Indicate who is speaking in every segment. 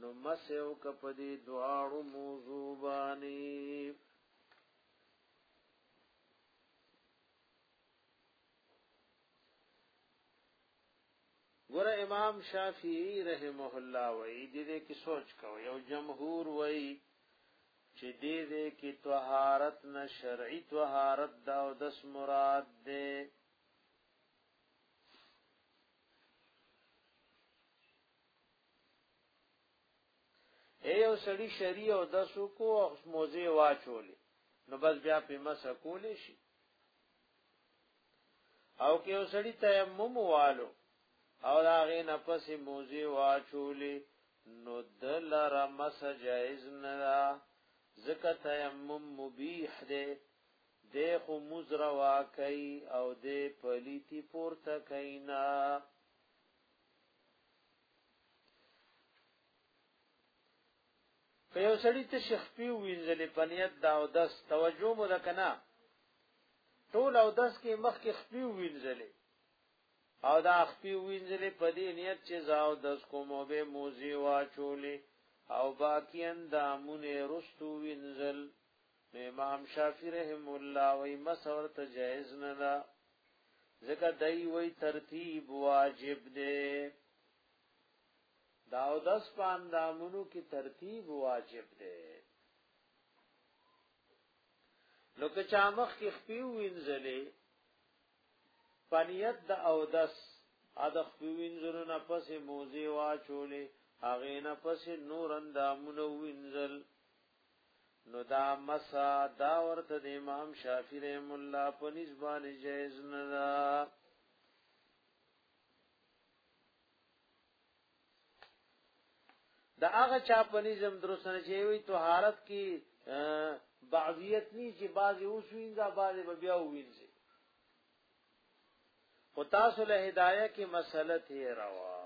Speaker 1: نو مسه وکه په دې دواړو موضوع باندې ګور امام شافعی رحمه الله وای دې دې کې سوچ کو یو جمهور وای چې دې دې کې طهارت نه شرعي طهارت دا او دس مراد دې اے یو سړی شری او د سوکو او موزه واچولې نو بس بیا په مسه کولې شي او کې یو سړی تیمم والو او دا غې نه پسې موزه واچولې نو دل را مس جائز نه را زکه تیمم مبیح ده د خو مزروا کوي او د پلیتی پورته کینا په یو سړی ته شیخ پی وینځلې پنیت دا او داس توجه مو ده کنه ټول او داس کې مخ کې خپی وینځلې او دا خپی وینځلې په دې نیت چې زاو داس کوم او به موزي واچولې او باقی اندامونه رستو وینځل نو امام شافعی رحم الله وی مسور ته جائز نه ده ځکه دای وی ترتیب واجب ده دا او دس پاندامونو کی ترتیب واجب ده نو که چا مخ کې خپیو وینځلې پنیت د او دس ا د خپیو وینځلو نه پسې موزي واچولې هغه نه پسې نور اندامونه وینځل نو دا مسا دا ورته د امام شافعی رحم الله په نسبانه جایز نه ده دا هغه چا په نظم درست نه چي وي طهارت کې بعضیت ني چې بعضي اوسوینځه بعضي بیا وینځي او تاسو له هدايه کې مسله ته روا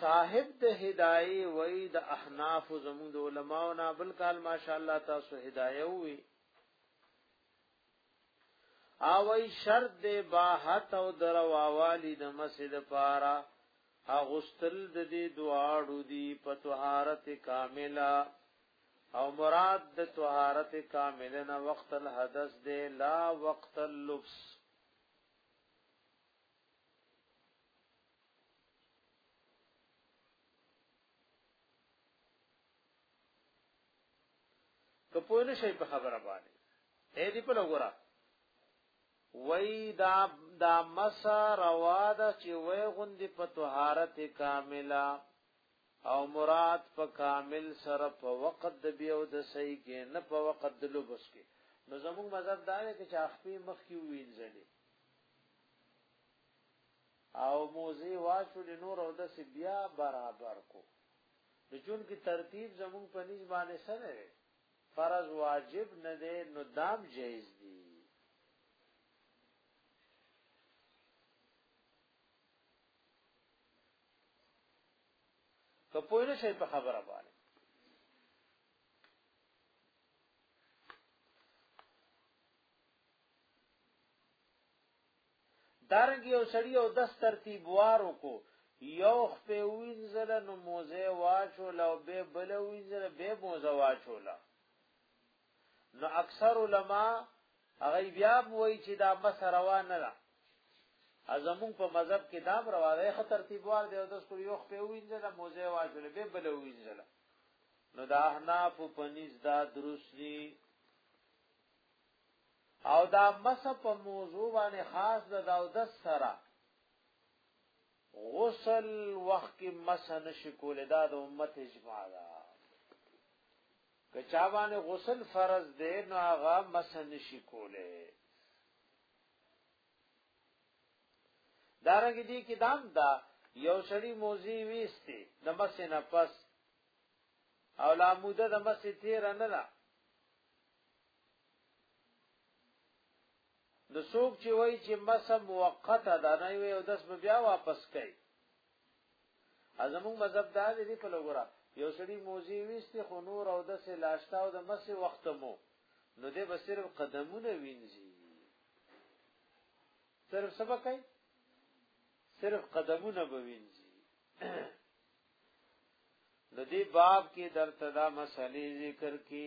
Speaker 1: صاحب د هدايه وای د احناف زمون د علماو نه بل کال ماشاءالله تاسو هدايه وي اوی شرط د باحت او درواوالی د مسجد پارا اغستل د دې دواړو دی په طهارت کامله او مراد د طهارت کامله نه وقت الحدث دی لا وقت اللبس که پوه نه شي په خبره باندې اې دې په لګورا وای دا دا مسا روا ده چې وای غوندې په طهارت کامله او مراد په کامل سره په وقت د بیو د صحیح کې نه په وقت د لبس کې نو زموږ مذهب دا دی چې اخپی مخ کې وینځلې او موزه واچو د نور او د بیا برابر کو د جون کې ترتیب زموږ په نسبت باندې سره فرض واجب نه دی نو دام جایز دی که پوه نه شئ په خبره باندې دارنګ یو سړی او دس ترتیب وارو کو یو خپې وینځل نو موزه واچو لو به بل وینځل به موزه واچو لا نو اکثر علما هغه بیا وایي چې دا مس روا نه ده ازمون په مذهب کې دا روا ده خه ترتیبوار دی او د سکو یو خپل وینځل موزه واجل به بل وینځل نو دا احناف په نس دا درسنی او دا مس په موضوع باندې خاص ده دا د سره غسل وخت کې مس نشکول دا د امت اجماع ده که چا باندې غسل فرض دی نو هغه مس نشي کوله دارنګ دي کې دام دا یو سړی موزي ویسته د مس نه پس او لا موده د مس تیر نه ده د سوق چې وای چې مس موقته ده نه وي او داس بیا واپس کوي ازمون مذهب دا دی په لګورا یو سړی موزي ویستي خو نور او د سه لاشتا او د مسه وخت مو نو دې به صرف قدمونه وینځي صرف سبا کوي صرف قدمونه به وینځي د دې باب کې درته دا مسلې ذکر کې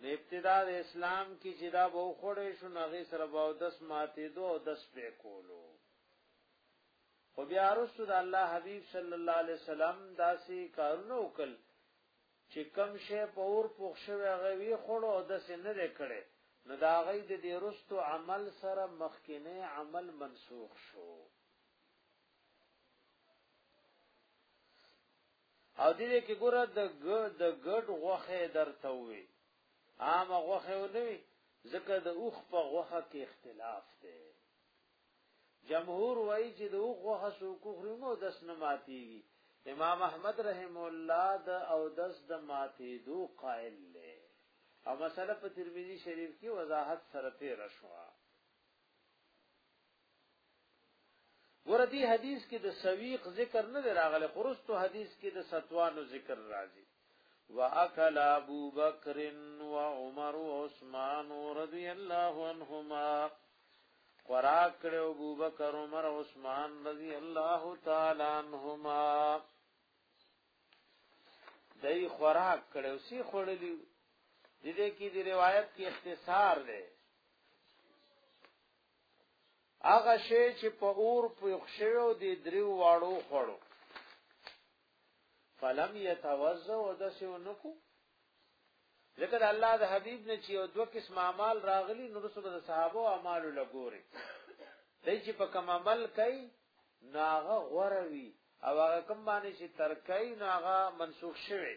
Speaker 1: نه ابتدا د اسلام کې چې دا به خوړې شو نه غي سره به دس ماتې دو او دس په کولو خو بیا رسول الله حبیب صلی الله علیه وسلم داسې کارونه وکړ چې کم شی په اور پوښ شوی غوي خوړو او دس نه کړي نو دا غي د دې رستو عمل سره مخکینه عمل منسوخ شو او دې کې ګوره د ګ د ګډ غوخه درته وي عام غوخه ونوي ځکه د اوخ په غوخه کې اختلاف دی جمهور وایي چې د اوخ غوخه سو کوخري مو دس نه ماتيږي امام احمد رحم الله د او دس د ماتي دو قائل له او مسله په ترمذی شریف کې وضاحت سره تیر شوه ګوره دې حدیث کې د سویق ذکر نه راغلی خرستو حدیث کې د ستوانو ذکر راځي واکل ابو بکر و عمر و عثمان رضی الله عنهما خوراک کړو ابو بکر عمر عثمان رضی الله تعالی عنهما دای خوراک کړو سی خړلی دې کې دی روایت کې اختصار دی هغه شی چې په اور پوښ شوی او د دریو واړو خړو فلم يتوزع ودسو نکو ذکر الله د حبيب نه چې او دوه قسم اعمال راغلي نو رسول د صحابه اعمال لګوري دای چې په کوم عمل کوي ناغه غوروي او هغه کوم باندې چې ترکای ناغه منسوخ شوی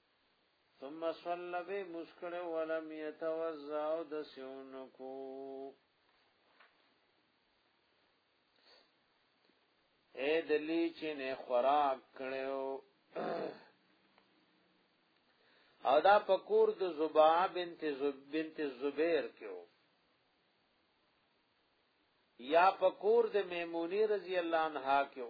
Speaker 1: ثم صلى به مسکړ ولم يتوزع د سونکو اے دلی چې نه خوراک کړو او دا پکور د زبا بنت زب بنت زبیر کېو یا پکور د میمونی رضی الله عنها کېو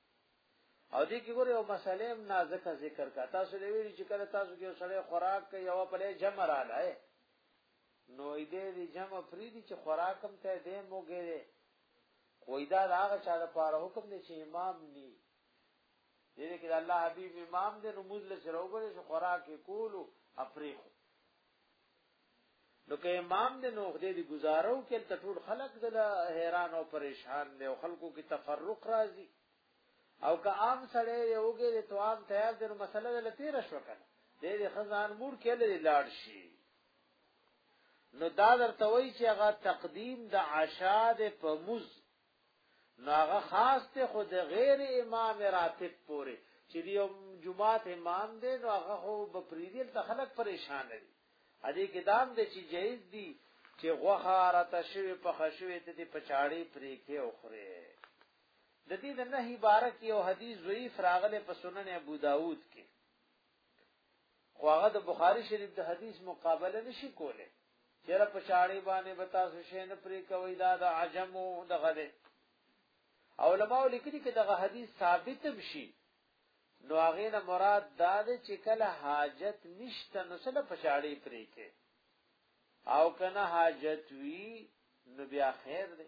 Speaker 1: او دې کې ګوره یو مسله هم نازک ذکر کا تاسو دې ویلي چې کله تاسو کې سړی خوراک کوي یو په لې جمع را لای نو دې دې جمع فری دي چې خوراک هم ته دې موګې دې کوئی دا هغه چا د پاره حکم دې چې امام ني دې کې الله حبيب امام دې نماز له سره وګورې چې خوراک کولو افریخو نو که امام دې نو خدای دې گزارو کې ته ټول خلق د حیران او پریشان دي او خلکو کې تفرق راځي او که عام سره یو کې د تواب تیار د مسله ول تیر شو کنه دې د خزان مور کې لري لاړ شي نو دا درته وایي چې هغه تقدیم د عشاء د پموز نو هغه خاص ته خو د غیر امام راتب پورې چې دی جمعات امام دی نو هغه خو بپریدل ته خلک پریشان دي ا دې کې دام د چې جایز دي چې غوخه راته شوی په خشوي ته دې پچاړي پرې کې اوخره د دې د نهي بارک یو حدیث ضعیف راغله په سنن ابو داود کې خو هغه د بخاری شریف د حدیث مقابله نشي کوله چیرې په شاړې باندې بتا سو شي نه پرې کوي دا د عجمو دغه ده علماء لیکلي کې دغه حدیث ثابت شي نو هغه نه مراد دا ده چې کله حاجت نشته نو سره په شاړې پرې کې او کنه حاجت وی نو بیا خیر ده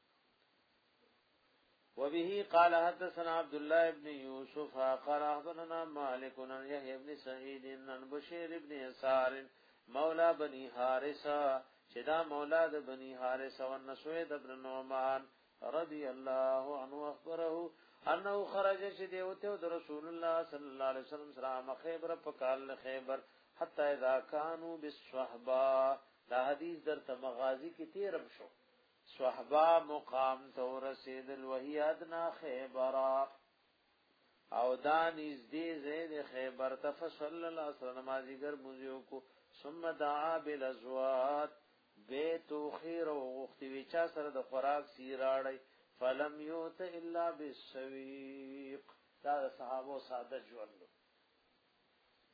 Speaker 1: وبه قال حدثنا عبد الله ابن يوسف قال اخبرنا مالك بن يحيى بن سعيد بن بشير بن يسار مولى بني حارثه شدا مولى د بني حارثه ونسويد بن نعمان رضي الله عنه اخبره انه خرج شدی او ته رسول الله صلی الله علیه وسلم سره مخیبر په کال خیبر حتا اذا كانوا بالصحبه دا حدیث در ته مغازی کې تیرم شو صحبا مقام ته ورسېدل وهي ادنا خیبرا او دا نږدې زید خیبر ته فصلی الله علیه وسلم ازګر مزیو کو ثم دعا بالازوات بیت خیر او غختی وچا سره د خوراک سیراړی فلم یوت الا بالسویق دا صحابه ساده ژوند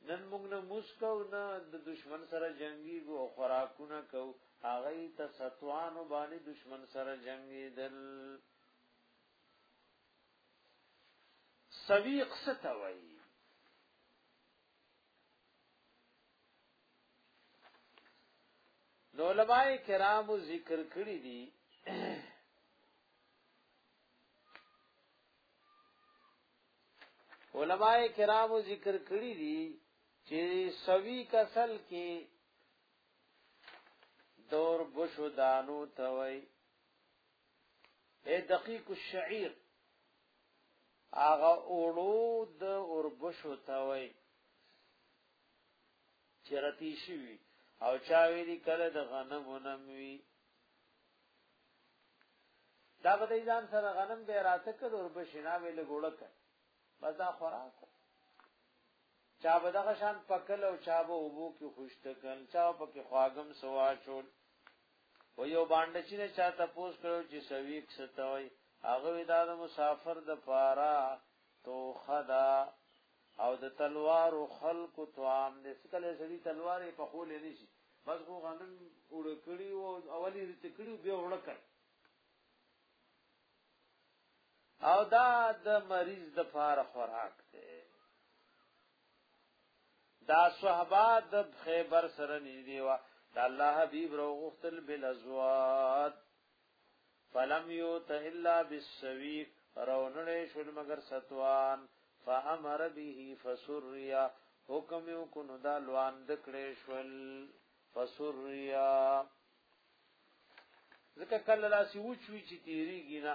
Speaker 1: نن موږ نه مسکو نه د دشمن سره جنگي ګو خوراکونه کو هغه ته ستوانو باندې دشمن سره جنگي دل سویق ستوي نو علماء کرامو ذکر کړی دي علماء کرامو ذکر کړی دي چې سوي کسل کې دور بشو دانو توي اے دقیق الشعير اغه اوړو د اور بشو توي چرتی شوی او چاوی دی کله د غنم ونموی دا به دې ځان سره غنم به راته کړ او به شنا ویل ګوړه کړ بس دا خوراک چا به دغه شان پکل او چا به وبو کې خوشته کړ چا په کې خواګم سوا چول و یو باندې چې چا تپوس کړو چې سویک ستوي هغه دا د مسافر د پارا تو خدا او د تلوار خلق توام دې سکه سړي تلوارې په خولې نشي بس خو غنم اوړه کړي او اول یې رته کړي بیا اوړه کړ او دا د مریض د فار خوراک دی دا صحابه د خیبر سره نږدې و د الله حبیب روغتل بل ازوات فلم یوت الا بالسویق رونړې شول مگر ستوان فامر به فسریا حکم یو کو نو دا لوان دکړې شول فسریا ځکه کله لاسی وچوي چې تیریږي نه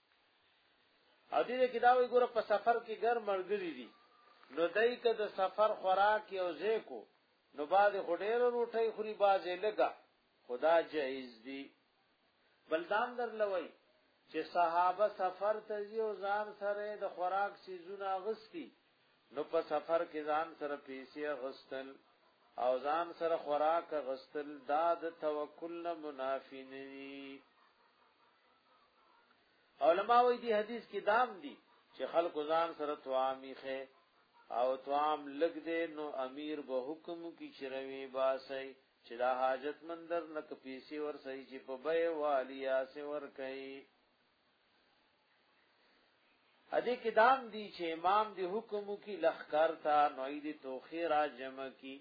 Speaker 1: او دې کې دا وی ګوره په سفر کې ګر مرګري دي نو دای که د سفر خوراک یو ځای کو نو باز هډیر روټي خوري باز لګا خدا جایز دي بلدان در لوي چې صحابه سفر ته یو ځان سره د خوراک سيزونه غستی نو په سفر کې ځان سره پیسې غستل او ځان سره خوراک غستل دا د توکل نه منافی نه دي علماء وی دی حدیث کې دام دی چې خلق ځان سره توامي خې او توام لګ دې نو امیر به حکم کی چروي باسي چې دا حاجت مندر نک پیسي ور سي چې په بې والیا سي ور کوي ادي کې دام دی چې امام دی حکم کی لخر تا نوې دی توخي را جمع کی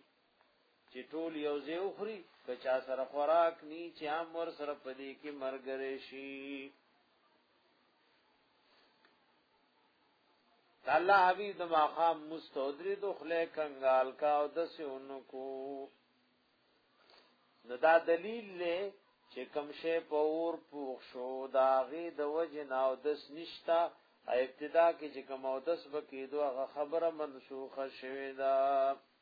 Speaker 1: چې ټول یو ځای وخوري که چا سره خوراک نی چې هم ور سره پدې کې مرګره شي الله حبیب د ماقام مستودری د خله کنګال کا او د سونو کو نو دا دلیل له چې کم شی په اور پوښ شو دا غي د وجه نه او د سنشتا ابتدا کې چې کم او د سب کې دوه خبره منسوخه شوه دا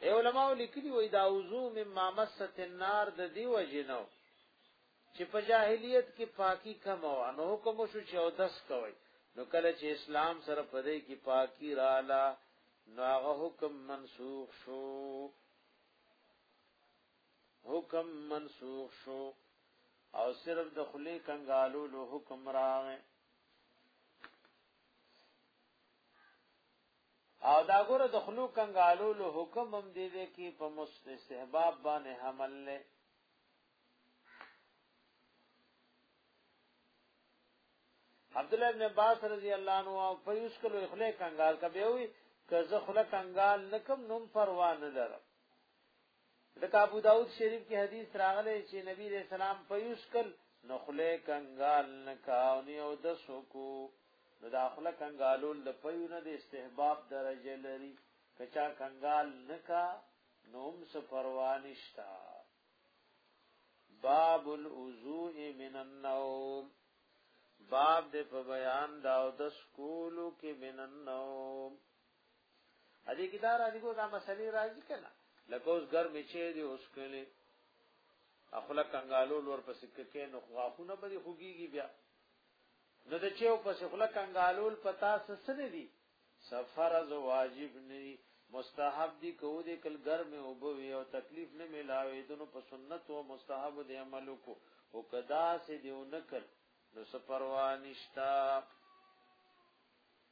Speaker 1: ای علماء لیکلی وای دا وضو مما مست النار د دی وجنو چې په جاهلیت کې پاکي کم او نو حکم شو چې او دس کوي نو کله چې اسلام سره پدې کې پاکي رااله نو هغه حکم منسوخ شو حکم منسوخ شو او صرف د خلی کنګالو له حکم راغی او دا ګوره د خلو کنګالو له حکم هم دی دی کی په مستحباب باندې حمل له عبد الله ابن عباس رضی الله عنه او په یوس کلو خله کنګال کبه وی که زه خله کنګال نکم نوم پروا نه لرم د ابو داود شریف کې حدیث راغلی چې نبی رسول سلام په یوشکل نخله کنګال نکاو نیو د سوکو نو دا خله کنګالول د پیونه د استحباب درجه لري کچا کنګال نکا نوم څه پروا نشتا باب الوضوء من النوم باب د په بیان دا د سکولو کې من النوم ادي کې دا راځي کو دا مسلې راځي کنه لکه اوس ګرمې چې دی اوس کله اخلا کنګالو لور په سکه کې نو غاخونه به خوګيږي بیا نو د چېو په سخلا کنګالول پتا سسنه دي سفر از واجب نه مستحب دي کو دې کل ګرم او بوي او تکلیف نه ملاوي دونو په سنت او مستحب دې عمل کو او کدا سي دیو نکل نو سپروا نشتا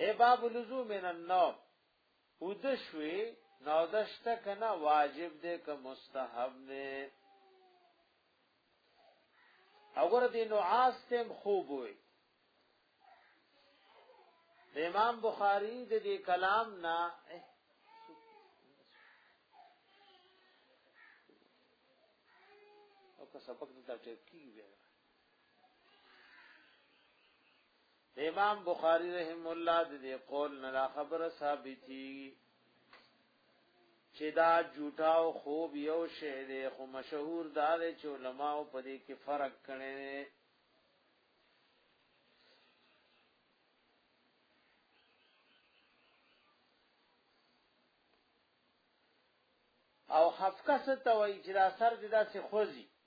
Speaker 1: اے باب لزوم من النوم ودشوی نو دشت کنا واجب دے که مستحب نے اگر دی نعاس تیم خوب ہوئی د امام بخاری د دې کلام نه او که سبق د ترټیب کی ویل امام بخاری رحم الله د دې قول نه لا خبره ثابتي چې دا جوټا او خوب یو شی دی خو مشهور دا دی چې علما په دې کې فرق کړي او حفقه ستوي چې دا سر دې داسې خوځي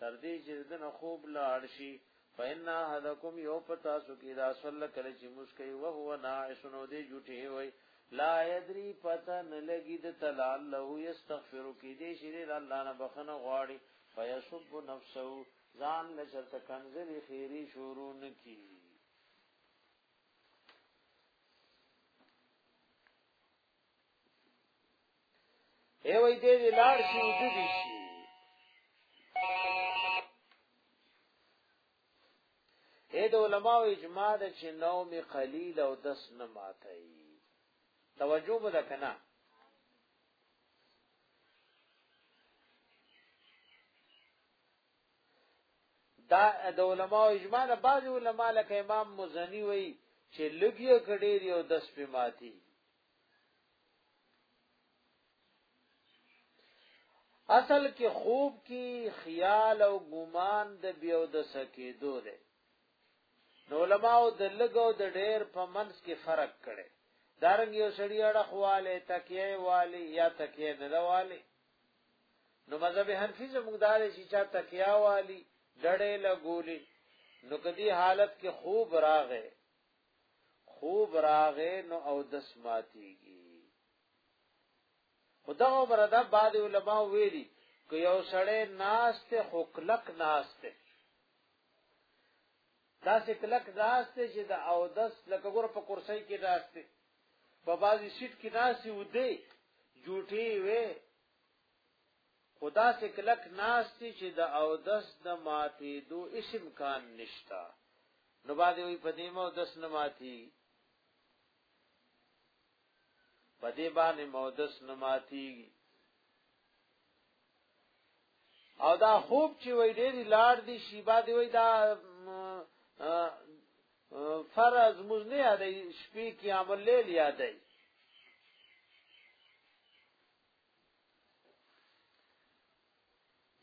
Speaker 1: تر دې چې د نه خوب لاړ شي فإن أحدكم یو پتا سو کی دا صلی کله چې مسکی او هو ناعس نو دې جټه وي لا یدری پتا نه لګی د تلال له یستغفر کی دې شری الله نه بخنه غواړي فیسب نفسه ځان له شرط کنزلی خیری شروع نکی ای وای دې لار شي د دې شي اې د علماء اجماع ده چې نوم قلیل او دس نه ماتي توجه وکړه کنه دا د علماء اجماع ده بعض علماء لکه امام مزنی وی چې لګیه کډې دی او د سپې ماتي اصل کې خوب کې خیال او ګمان د بیو د سکیدو ده نو علماء د لګو د ډېر په منځ کې فرق کړي دارنګ یو سړی اړه خواله تکیه والی یا تکیه نه والی نو مذهب حنفي زموږ دار شي چې تکیا والی ډړې لګولې نو کدی حالت کې خوب راغې خوب راغې نو او دس ماتيږي خدا بردا بعد علما ویلي که یو سړی ناشته خوکلک ناشته دا سکلک ناشته چې دا او دس لکه ګور په کرسۍ کې ناشته په بازي سیټ کې ناسي و دی جوټي وې خدا سے کلک ناستی چې د او دس د ماتې دو اسم کان نشتا نو باندې وي په دې مو دس نه ماتي په دې باندې مو دس نه ماتي او دا خوب چې وای ډېری لار دی شی باندې وای دا فرض موږ نه یادې شپې کې عمل لیل یادې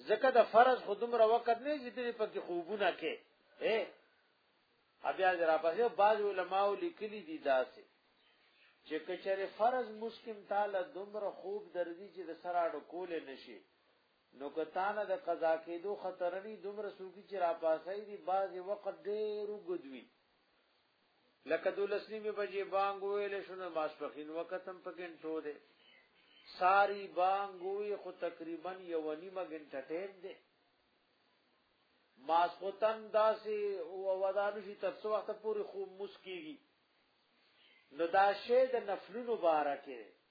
Speaker 1: زکه د فرض خودم را وخت نه چې دې پکې خوبونه کې اے بیا را پسې بعض علماو لیکلي دي داسې چې کچره فرض مسکم تعالی دومره خوب درځي چې د سراډو کول نشي نو که تانه د قضا کېدو خطرنی دومره سوکي چې راپاسای دي بعضې وخت ډېر اوږد وي لکه دولس نیمې بجې بانګ وویل شو نو ماسپښین وخت هم په ګنټو دی ساری بانګ ووی خو تقریبا یو نیمه ګنټه ټیم دی ماسپوتن داسې ودانو شي تر څو وخت پورې خو مسکیږي نو دا شی د نفلونو باره کې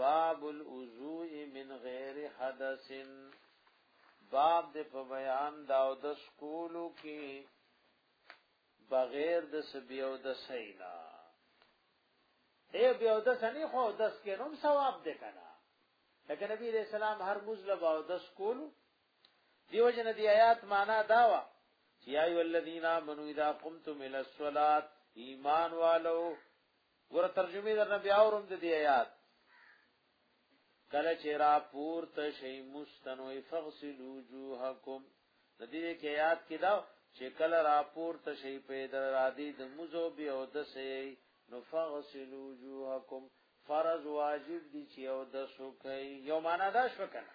Speaker 1: باب الوضوء من غیر حدث باب د په بیان دا او د سکولو کې بغیر د سبیو د سینا اے بیا د سنی خو د سکینوم ثواب ده کنه لکه نبی رسول الله هر مزله با د سکولو دیو جن دی آیات معنا داوا یا ای الذین آمنو اذا قمتم الى الصلاة ایمان والو ګوره ترجمه درنه بیا اورم د دې آیات کله چې را پورته شي مستنو فغسلوا وجوهکم د دې کې آیات کې دا چې کله را پورته شي په در را دي د مزو بیا او د سي نو فغسلوا وجوهکم فرض واجب دي چې او د سو کوي یو معنا دا شو کنه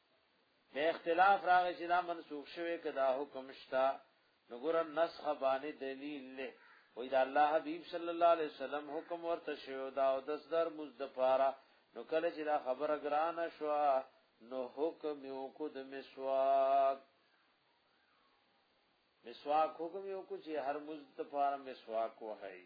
Speaker 1: به اختلاف راغی چې دا منسوخ شوی کدا حکم شتا نو ګور نسخ باندې دلیل له وای دا الله حبیب صلی الله علیه وسلم حکم ورته شو دا او دس در مزد پارا نو کله چې دا خبره ګران شو نو حکم یو کو د مسواک مسواک حکم یو کو چې هر مزد پارا مسواک وهي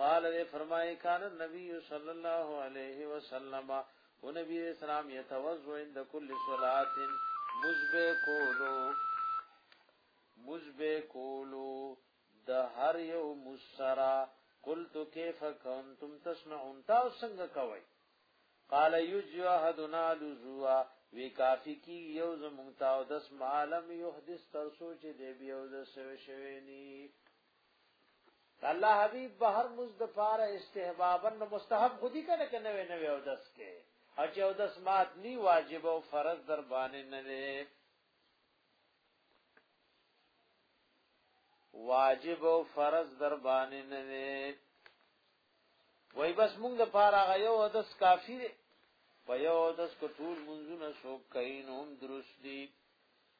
Speaker 1: قال دې فرمایي کان نبی صلی الله علیه وسلم او نبی اسلام یتوضو عند کل صلات مزبه کولو مزبه کولو د هر یو مسرا قلت کیف کنتم تسمعون تاسو څنګه کوي قال یجو احدنا لزوا وی کافی کی یو زمونتا او دس معلم یحدث تر سوچ دی بیو د سوی شوی نی الله حبیب به هر مز د پاره استحبابا نو مستحب خودي کنه کنه وی نه وی او دس کې او چې او دس مات نی واجب او فرض در باندې نه وی واجب او فرض در باندې نه وی وای بس مونږ د پاره غيو او دس کافی دی په یو دس کو ټول منځونه شو کین هم درست دي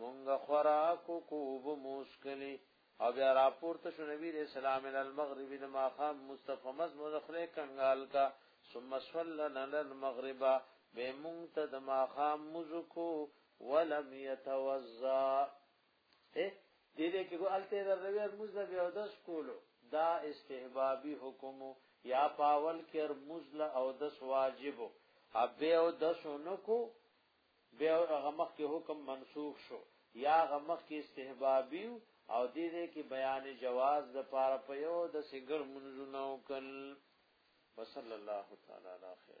Speaker 1: مونږ خوراک وکړو، اوبه مو وڅښلې او بیا راپورته شو، نبي علیه السلام الی المغرب، د ماښام لمونځ ته په مزد مو د خولې کنګال کا، ثم صلی لنا المغرب، بیا یې مونږ ته د ماښام لمونځ وکړو، ولم یتوضا، ای دې دې کې ګو هلته یې د روي لمونځ نه بیا اودس کولو، دا استحبابي حکم و، یا په اول کې لمونځ له اودس واجب و، بیا اودس ونه کړو، به هغه مخ کې حکم منسوخ شو یا هغه مخ کې استحبابي او دې دې کې بیان جواز د پاره په یو د سګړ منځونو کل وصلی الله تعالی علی خیر